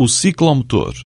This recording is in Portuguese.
o ciclomotor.